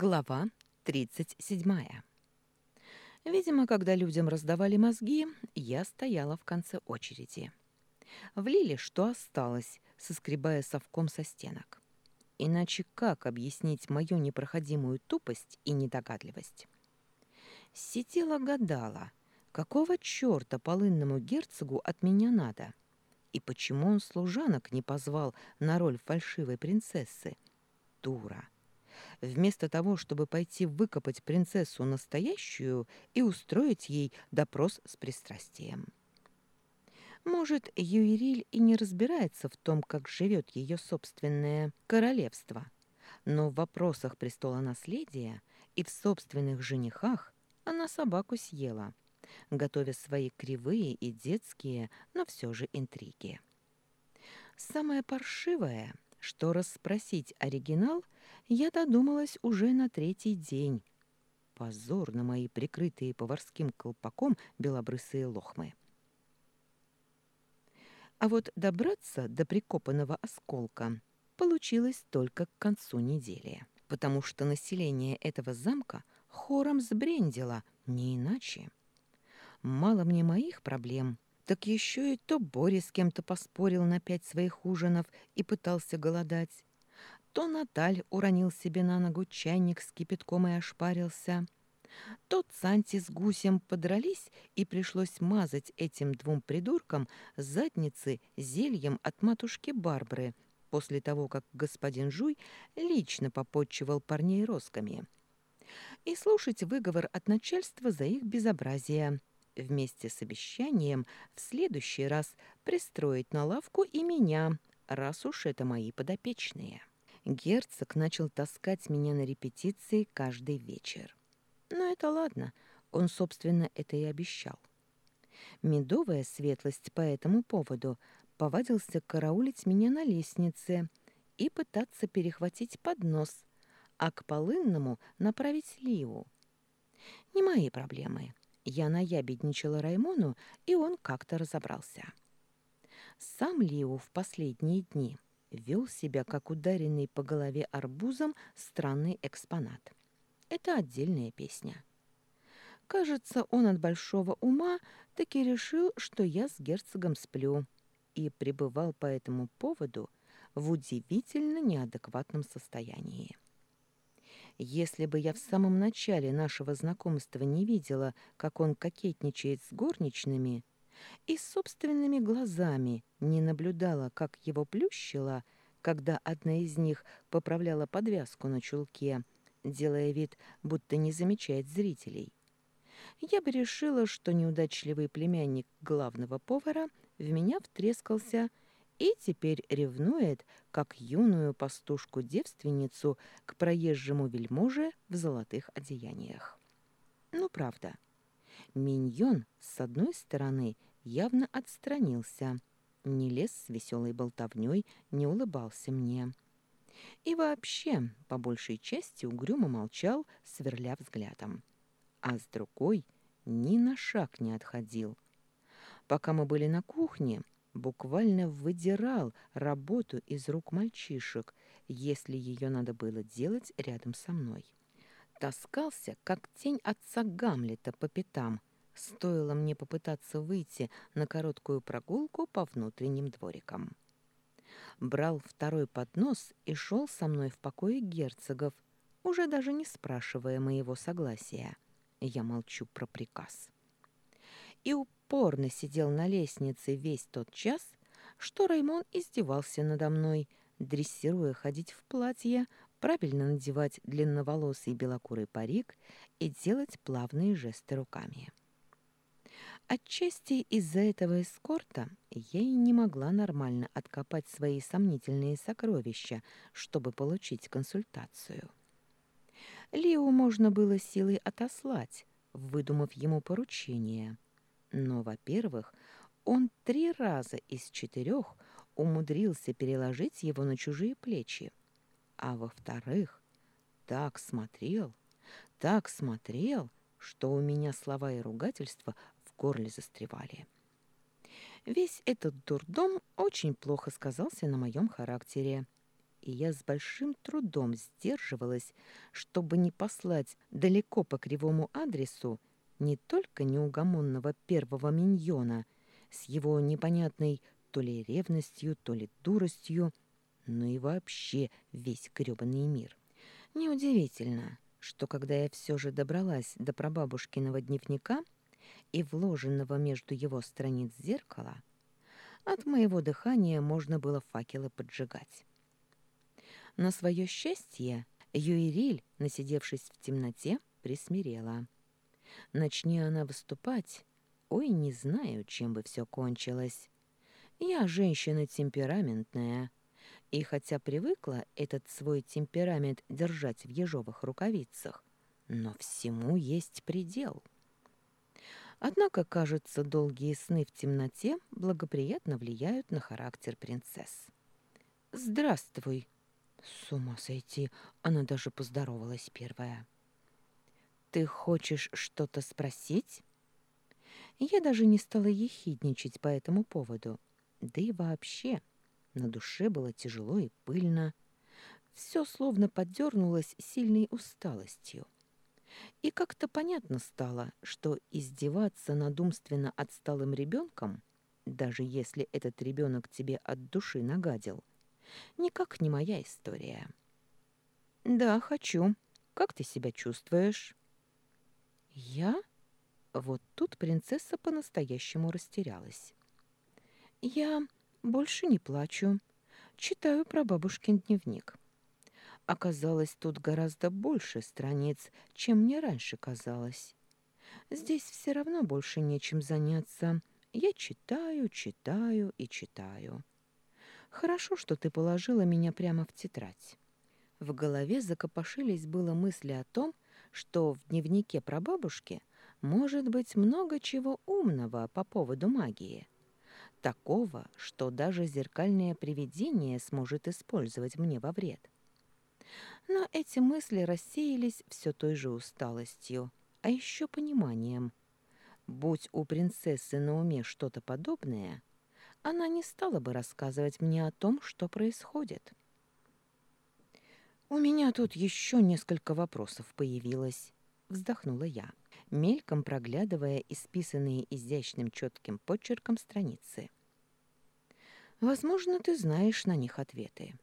Глава 37. Видимо, когда людям раздавали мозги, я стояла в конце очереди. Влили, что осталось, соскребая совком со стенок. Иначе как объяснить мою непроходимую тупость и недогадливость? Сидела гадала, какого черта полынному герцогу от меня надо? И почему он служанок не позвал на роль фальшивой принцессы? Дура! Вместо того, чтобы пойти выкопать принцессу настоящую и устроить ей допрос с пристрастием. Может, Юириль и не разбирается в том, как живет ее собственное королевство, но в вопросах престола наследия и в собственных женихах она собаку съела, готовя свои кривые и детские, но все же интриги. Самое паршивое, что расспросить оригинал – я додумалась уже на третий день. Позор на мои прикрытые поварским колпаком белобрысые лохмы. А вот добраться до прикопанного осколка получилось только к концу недели, потому что население этого замка хором сбрендило, не иначе. Мало мне моих проблем, так еще и то Боря с кем-то поспорил на пять своих ужинов и пытался голодать, то Наталь уронил себе на ногу чайник с кипятком и ошпарился. То Санти с гусем подрались, и пришлось мазать этим двум придуркам задницы зельем от матушки Барбары после того, как господин Жуй лично попотчевал парней росками. И слушать выговор от начальства за их безобразие вместе с обещанием в следующий раз пристроить на лавку и меня, раз уж это мои подопечные герцог начал таскать меня на репетиции каждый вечер. Но это ладно, он, собственно, это и обещал. Медовая светлость по этому поводу повадился караулить меня на лестнице и пытаться перехватить поднос, а к полынному направить Лиу. Не мои проблемы. Я наябедничала Раймону, и он как-то разобрался. Сам Лиу в последние дни — вел себя как ударенный по голове арбузом странный экспонат. Это отдельная песня. Кажется, он от большого ума таки решил, что я с герцогом сплю, и пребывал по этому поводу в удивительно неадекватном состоянии. Если бы я в самом начале нашего знакомства не видела, как он кокетничает с горничными, и собственными глазами не наблюдала, как его плющило, когда одна из них поправляла подвязку на чулке, делая вид, будто не замечает зрителей. Я бы решила, что неудачливый племянник главного повара в меня втрескался и теперь ревнует, как юную пастушку-девственницу к проезжему вельможе в золотых одеяниях. Ну, правда. Миньон, с одной стороны, явно отстранился, не лез с веселой болтовней, не улыбался мне. И вообще, по большей части, угрюмо молчал, сверля взглядом. А с другой ни на шаг не отходил. Пока мы были на кухне, буквально выдирал работу из рук мальчишек, если ее надо было делать рядом со мной. Таскался, как тень отца Гамлета по пятам, стоило мне попытаться выйти на короткую прогулку по внутренним дворикам. Брал второй поднос и шел со мной в покое герцогов, уже даже не спрашивая моего согласия. Я молчу про приказ. И упорно сидел на лестнице весь тот час, что Раймон издевался надо мной, дрессируя ходить в платье, правильно надевать длинноволосый белокурый парик и делать плавные жесты руками. Отчасти из-за этого эскорта я и не могла нормально откопать свои сомнительные сокровища, чтобы получить консультацию. Лиу можно было силой отослать, выдумав ему поручение. Но, во-первых, он три раза из четырех умудрился переложить его на чужие плечи. А во-вторых, так смотрел, так смотрел, что у меня слова и ругательства горле застревали. Весь этот дурдом очень плохо сказался на моем характере. и я с большим трудом сдерживалась, чтобы не послать далеко по кривому адресу не только неугомонного первого миньона с его непонятной то ли ревностью, то ли дуростью, но и вообще весь грёбаный мир. Неудивительно, что когда я все же добралась до прабабушкиного дневника и вложенного между его страниц зеркала, от моего дыхания можно было факелы поджигать. На свое счастье Юириль, насидевшись в темноте, присмирела. Начни она выступать, ой, не знаю, чем бы все кончилось. Я женщина темпераментная, и хотя привыкла этот свой темперамент держать в ежовых рукавицах, но всему есть предел. Однако, кажется, долгие сны в темноте благоприятно влияют на характер принцесс. «Здравствуй!» С ума сойти, она даже поздоровалась первая. «Ты хочешь что-то спросить?» Я даже не стала ехидничать по этому поводу. Да и вообще, на душе было тяжело и пыльно. Все словно подернулось сильной усталостью. И как-то понятно стало, что издеваться над умственно отсталым ребенком, даже если этот ребенок тебе от души нагадил, никак не моя история. «Да, хочу. Как ты себя чувствуешь?» «Я?» Вот тут принцесса по-настоящему растерялась. «Я больше не плачу. Читаю про бабушкин дневник. Оказалось, тут гораздо больше страниц, чем мне раньше казалось. Здесь все равно больше нечем заняться. Я читаю, читаю и читаю. Хорошо, что ты положила меня прямо в тетрадь. В голове закопошились было мысли о том, что в дневнике про бабушки может быть много чего умного по поводу магии. Такого, что даже зеркальное привидение сможет использовать мне во вред. Но эти мысли рассеялись все той же усталостью, а еще пониманием. Будь у принцессы на уме что-то подобное, она не стала бы рассказывать мне о том, что происходит. «У меня тут еще несколько вопросов появилось», — вздохнула я, мельком проглядывая исписанные изящным четким почерком страницы. «Возможно, ты знаешь на них ответы».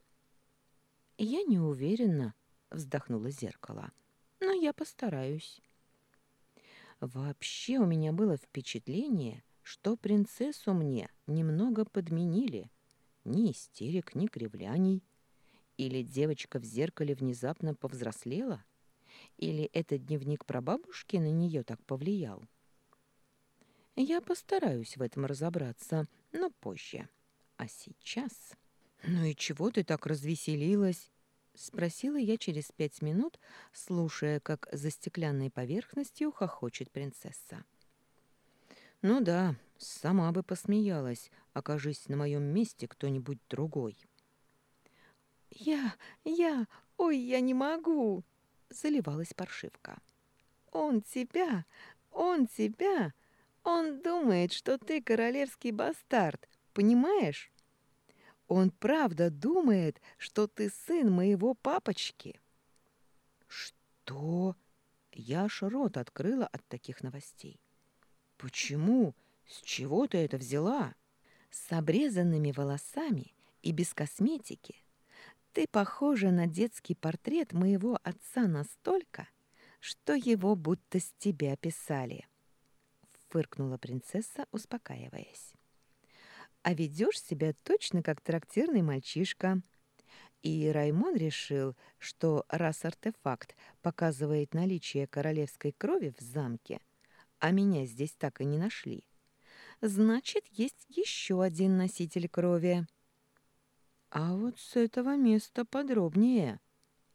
«Я не уверена», — вздохнуло зеркало. «Но я постараюсь». Вообще у меня было впечатление, что принцессу мне немного подменили. Ни истерик, ни кривляний. Или девочка в зеркале внезапно повзрослела? Или этот дневник про бабушки на нее так повлиял? Я постараюсь в этом разобраться, но позже. А сейчас... «Ну и чего ты так развеселилась?» — спросила я через пять минут, слушая, как за стеклянной поверхностью хохочет принцесса. «Ну да, сама бы посмеялась, окажись на моем месте кто-нибудь другой». «Я, я, ой, я не могу!» — заливалась паршивка. «Он тебя, он тебя, он думает, что ты королевский бастард, понимаешь?» Он правда думает, что ты сын моего папочки. Что? Я аж рот открыла от таких новостей. Почему? С чего ты это взяла? С обрезанными волосами и без косметики. Ты похожа на детский портрет моего отца настолько, что его будто с тебя писали. Фыркнула принцесса, успокаиваясь а ведешь себя точно как трактирный мальчишка. И Раймон решил, что раз артефакт показывает наличие королевской крови в замке, а меня здесь так и не нашли, значит, есть еще один носитель крови. А вот с этого места подробнее.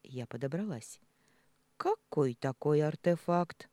Я подобралась. Какой такой артефакт?